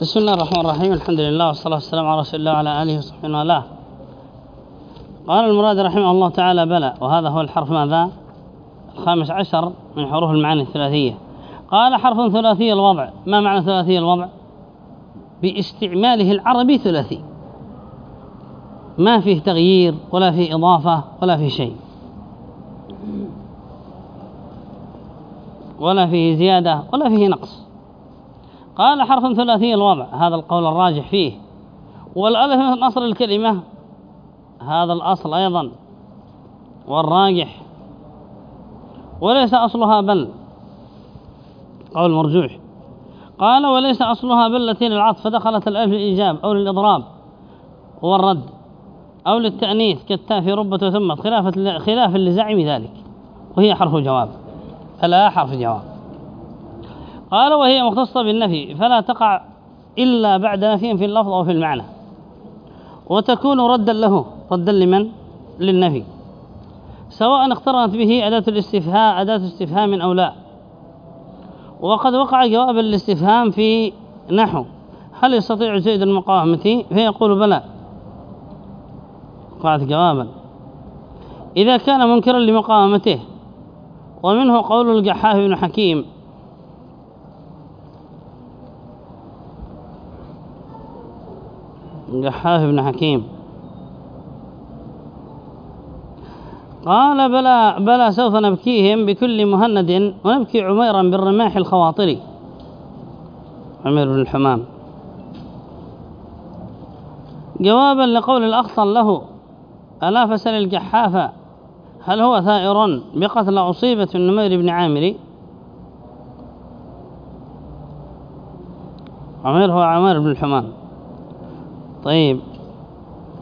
بسم الله الرحمن الرحيم الحمد لله والصلاة والسلام على رسول الله وعلى آله وصحبه وله قال المراد رحمه الله تعالى بلى وهذا هو الحرف ماذا الخامس عشر من حروف المعاني الثلاثية قال حرف ثلاثي الوضع ما معنى ثلاثي الوضع باستعماله العربي ثلاثي ما فيه تغيير ولا فيه إضافة ولا فيه شيء ولا فيه زيادة ولا فيه نقص قال حرف ثلاثي الوضع هذا القول الراجح فيه. والألف من أصل الكلمة هذا الأصل أيضا والراجح. وليس أصلها بل قول مرجوح. قال وليس أصلها بل التي للعطف فدخلت الألف للإيجاب أو للإضراب والرد أو للتأنيث كالتاء في ربة ثم خلاف خلاف لزعم ذلك وهي حرف جواب فلا حرف جواب قال وهي مختصة بالنفي فلا تقع إلا بعد نفي في اللفظ أو في المعنى. وتكون ردا له ردا لمن؟ للنفي. سواء اقترنت به أداة الاستفهام أداة استفهام أو لا. وقد وقع جواب الاستفهام في نحو. هل يستطيع زيد المقاومة فيقول بلى. وقعت جوابا. إذا كان منكرا لمقاومته ومنه قول الجحاف بن حكيم. جحاف بن حكيم. قال بلى بلى سوف نبكيهم بكل مهند ونبكي عميرا بالرماح الخواطر عمير بن الحمام. جوابا لقول الأخطل له ألا فسل الجحافة هل هو ثائر بقتل أصيبة النمير بن عامر؟ عمير هو عمير بن الحمام. طيب.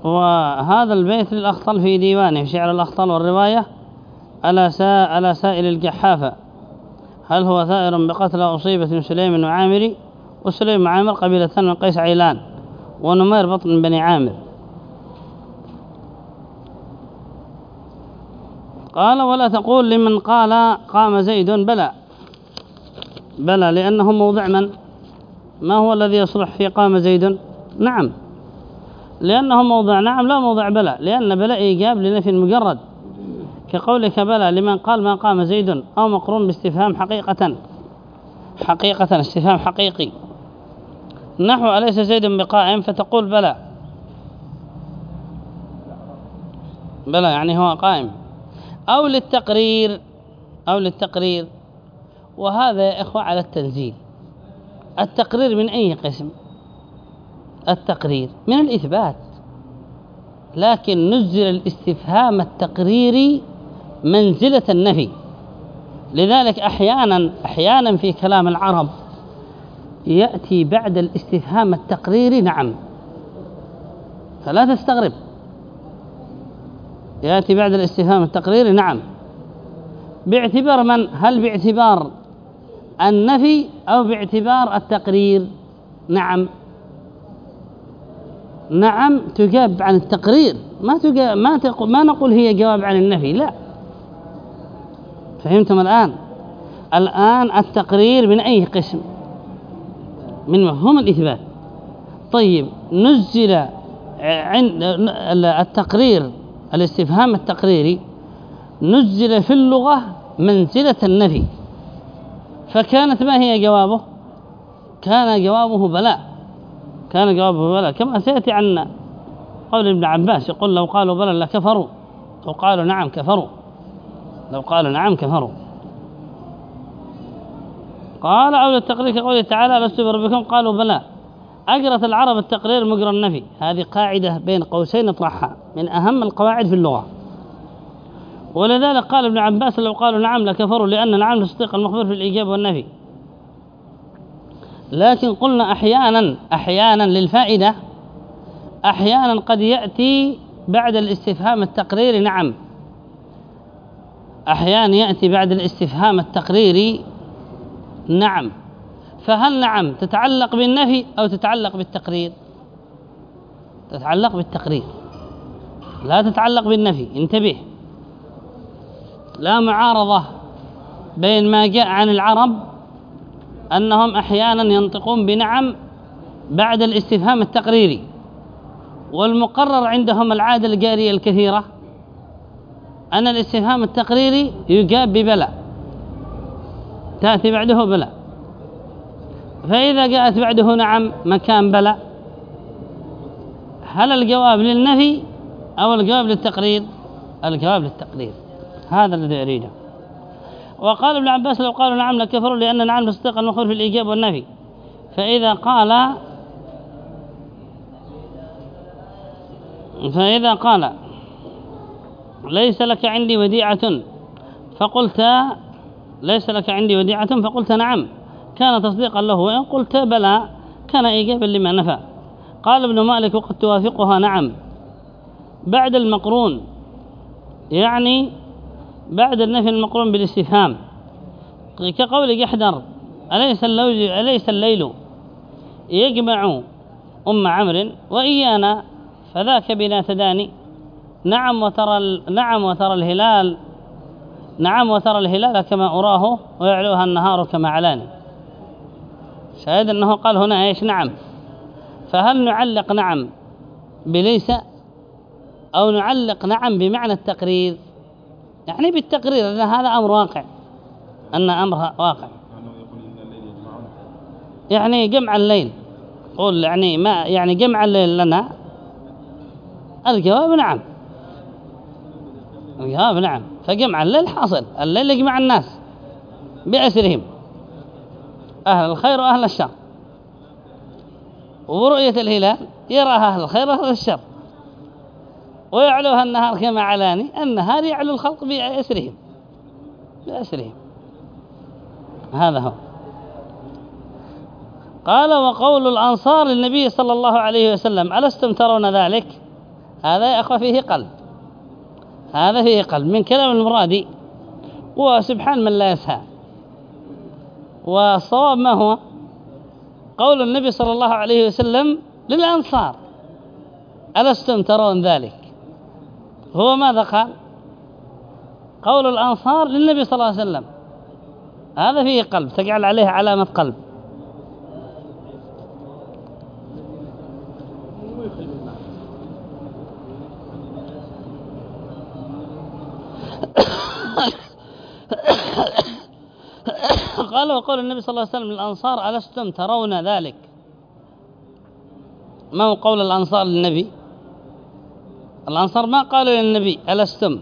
وهذا البيت للأخطل في ديوانه شعر الأخطل والرواية ألا, سا ألا سائل الجحافة. هل هو ثائر بقتل أصيبة سليم وعامري وسليم وعامر قبيلة من قيس عيلان ونمير بطن بني عامر. قال ولا تقول لمن قال قام زيد بلى. بلى لأنه موضع من؟ ما هو الذي يصلح في قام زيد؟ نعم. لأنه موضع نعم لا موضع بلى لأن بلى إيجاب لنفي المجرد كقولك بلى لمن قال ما قام زيد أو مقرون باستفهام حقيقة حقيقة استفهام حقيقي. نحو أليس زيد بقائم؟ فتقول بلى بلى يعني هو قائم. أو للتقرير أو للتقرير. وهذا يا إخوة على التنزيل. التقرير من أي قسم؟ التقرير من الإثبات. لكن نزل الاستفهام التقريري منزلة النفي. لذلك أحيانا أحيانا في كلام العرب يأتي بعد الاستفهام التقريري نعم. فلا تستغرب. يأتي بعد الاستفهام التقريري نعم. باعتبار من؟ هل باعتبار النفي أو باعتبار التقرير؟ نعم. نعم تجاب عن التقرير. ما تجاب ما تقول ما نقول هي جواب عن النفي لا. فهمتم الآن؟ الآن التقرير من أي قسم؟ من مفهوم الإثبات. طيب نزل عند التقرير الاستفهام التقريري نزل في اللغة منزلة النفي. فكانت ما هي جوابه؟ كان جوابه بلاء. كان جوابه بلاء كما سيأتي عن قول ابن عباس يقول لو قالوا بلى لكفروا. لو قالوا نعم كفروا. لو قالوا نعم كفروا. قال أولى التقرير كقوله تعالى لست بربكم؟ قالوا بلى. أجرت العرب التقرير مجرى النفي. هذه قاعدة بين قوسين اطرحها من أهم القواعد في اللغة. ولذلك قال ابن عباس لو قالوا نعم لكفروا لأن نعم تصديق المخبر في الإيجاب والنفي. لكن قلنا أحيانا أحيانا للفائدة أحيانا قد يأتي بعد الاستفهام التقريري نعم. أحيانا يأتي بعد الاستفهام التقريري نعم. فهل نعم تتعلق بالنفي أو تتعلق بالتقرير؟ تتعلق بالتقرير. لا تتعلق بالنفي انتبه. لا معارضة بين ما جاء عن العرب أنهم أحيانا ينطقون بنعم بعد الاستفهام التقريري. والمقرر عندهم العادة الجارية الكثيرة أن الاستفهام التقريري يجاب ببلى تأتي بعده بلى فإذا جاءت بعده نعم مكان بلى هل الجواب للنفي أو الجواب للتقرير؟ الجواب للتقرير. هذا الذي أريده. وقال ابن عباس لو قالوا نعم لكفروا لأن نعم تصديق المخبر في الإيجاب والنفي. فإذا قال فإذا قال ليس لك عندي وديعة فقلت ليس لك عندي وديعة فقلت نعم. كان تصديقا له وإن قلت بلى كان إيجابا لما نفى. قال ابن مالك وقد توافقها نعم. بعد المقرون يعني بعد النفي المقرون بالاستفهام. كقول جحدر أليس الليل, أليس الليل؟ يجمع أم عمرو وإيانا فذاك بنا تداني. نعم وترى نعم وترى الهلال نعم وترى الهلال كما أراه ويعلوها النهار كما علاني شاهد أنه قال هنا إيش؟ نعم. فهل نعلق نعم بليس أو نعلق نعم بمعنى التقرير؟ يعني بالتقرير أن هذا أمر واقع أن أمر واقع. يعني جمع الليل قول يعني ما يعني جمع الليل لنا. الجواب نعم. الجواب نعم. فجمع الليل حاصل الليل يجمع الناس بأسرهم أهل الخير وأهل الشر. ورؤية الهلال يراها أهل الخير وأهل الشر. ويعلوها النهار كما علاني النهار يعلو الخلق بأسرهم. بأسرهم. هذا هو. قال وقول الأنصار للنبي صلى الله عليه وسلم ألستم ترون ذلك؟ هذا يا أخوة فيه قلب. هذا فيه قلب. من كلام المرادي وسبحان من لا يسهى. والصواب ما هو؟ قول النبي صلى الله عليه وسلم للأنصار ألستم ترون ذلك؟ هو ماذا قال؟ قول الأنصار للنبي صلى الله عليه وسلم. هذا فيه قلب تجعل عليه علامة قلب. قال وقول النبي صلى الله عليه وسلم للأنصار ألستم ترون ذلك؟ ما هو قول الأنصار للنبي؟ الأنصار ما قالوا للنبي ألستم؟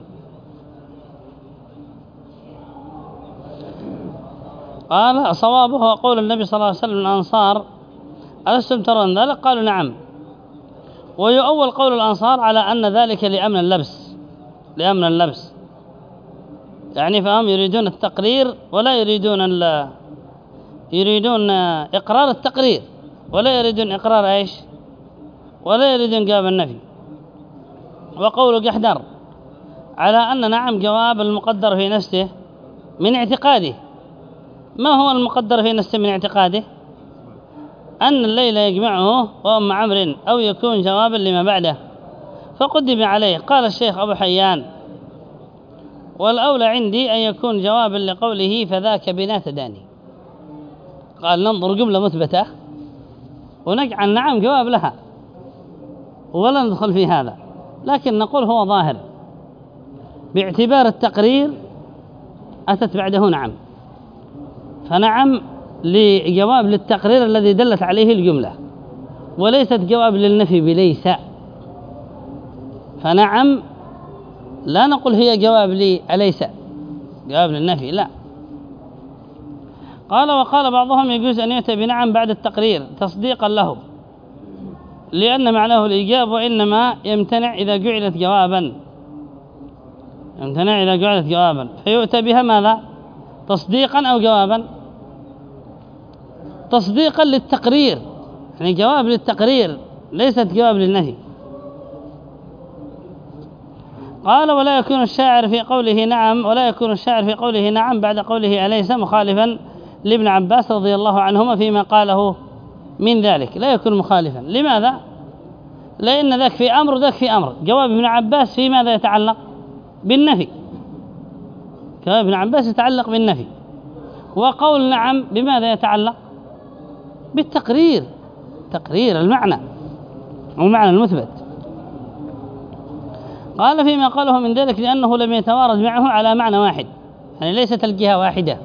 قال صوابه قول النبي صلى الله عليه وسلم الأنصار ألستم ترون ذلك؟ قالوا نعم. ويؤول قول الأنصار على أن ذلك لأمن اللبس لأمن اللبس. يعني فهم يريدون التقرير ولا يريدون يريدون إقرار التقرير ولا يريدون إقرار إيش؟ ولا يريدون جواب النفي. وقول جحدر على أن نعم جواب المقدر في نفسه من اعتقاده. ما هو المقدر في نفسه من اعتقاده؟ أن الليل يجمعه وأم عمر أو يكون جوابا لما بعده. فقدم عليه. قال الشيخ أبو حيان والأولى عندي أن يكون جوابا لقوله فذاك بنا تداني. قال ننظر جملة مثبتة ونجعل نعم جواب لها. ولا ندخل في هذا. لكن نقول هو ظاهر. باعتبار التقرير أتت بعده نعم. فنعم لجواب للتقرير الذي دلت عليه الجملة وليست جواب للنفي بليس. فنعم لا نقول هي جواب لي أليس؟ جواب للنفي لا. قال وقال بعضهم يجوز أن يأتي بنعم بعد التقرير تصديقا له. لأن معناه الإيجاب وإنما يمتنع إذا جعلت جوابا. يمتنع إذا جعلت جوابا. فيؤتى بها ماذا؟ تصديقا أو جوابا؟ تصديقا للتقرير. يعني جواب للتقرير ليست جواب للنهي. قال ولا يكون الشاعر في قوله نعم ولا يكون الشاعر في قوله نعم بعد قوله أليس مخالفا لابن عباس رضي الله عنهما فيما قاله من ذلك لا يكون مخالفا. لماذا؟ لأن ذاك في أمر ذاك في أمر. جواب ابن عباس في ماذا يتعلق؟ بالنفي. جواب ابن عباس يتعلق بالنفي. وقول نعم بماذا يتعلق؟ بالتقرير. تقرير المعنى. المعنى المثبت. قال فيما قاله من ذلك لأنه لم يتوارد معه على معنى واحد. يعني ليست الجهة واحدة.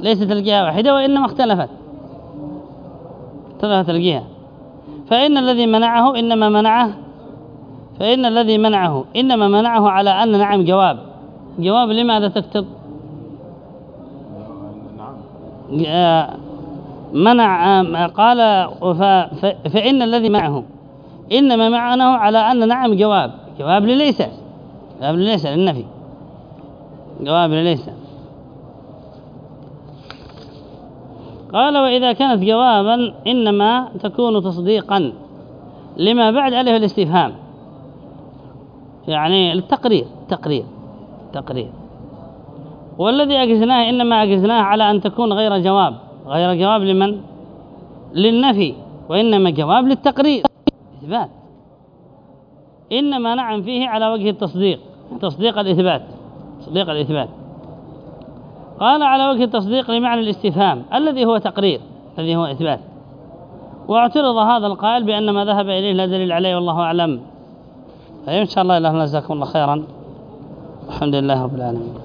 ليست الجهة واحدة وإنما اختلفت. اختلفت الجهة. فإن الذي منعه إنما منعه فإن الذي منعه إنما منعه على أن نعم جواب. جواب لماذا تكتب؟ نعم منع قال فإن الذي معه إنما معناه على أن نعم جواب. جواب لليس جواب لليس للنفي. جواب لليس قال وإذا كانت جوابا إنما تكون تصديقا لما بعد ألف الاستفهام. يعني التقرير تقرير تقرير. والذي أجزناه إنما أجزناه على أن تكون غير جواب. غير جواب لمن؟ للنفي وإنما جواب للتقرير. إثبات. إنما نعم فيه على وجه التصديق تصديق الإثبات تصديق الإثبات. قال على وجه التصديق لمعنى الاستفهام الذي هو تقرير الذي هو إثبات. واعترض هذا القائل بأن ما ذهب إليه لا دليل عليه والله أعلم. فإن شاء الله إله جزاكم الله خيرا. الحمد لله رب العالمين.